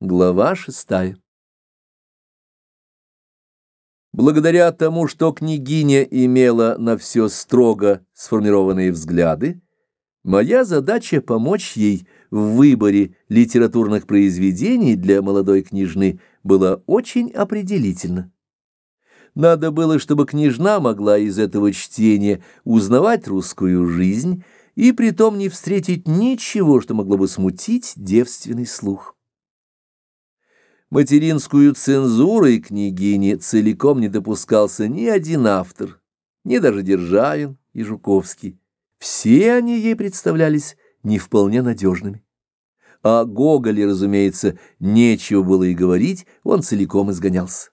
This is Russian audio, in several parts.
Глава шестая. Благодаря тому, что княгиня имела на все строго сформированные взгляды, моя задача помочь ей в выборе литературных произведений для молодой княжны была очень определительна. Надо было, чтобы княжна могла из этого чтения узнавать русскую жизнь и притом не встретить ничего, что могло бы смутить девственный слух. Материнскую цензурой княгини целиком не допускался ни один автор, ни даже Державин и Жуковский. Все они ей представлялись не вполне надежными. О Гоголе, разумеется, нечего было и говорить, он целиком изгонялся.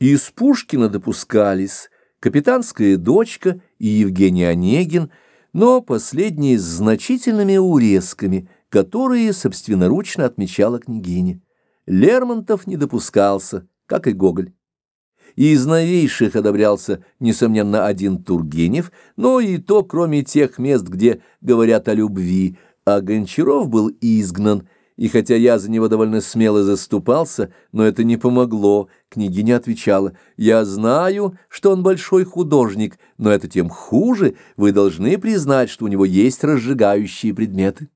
Из Пушкина допускались капитанская дочка и Евгений Онегин, но последние с значительными урезками, которые собственноручно отмечала княгиня. Лермонтов не допускался, как и Гоголь. Из новейших одобрялся, несомненно, один Тургенев, но и то, кроме тех мест, где говорят о любви, а Гончаров был изгнан, и хотя я за него довольно смело заступался, но это не помогло, княгиня отвечала, «Я знаю, что он большой художник, но это тем хуже, вы должны признать, что у него есть разжигающие предметы».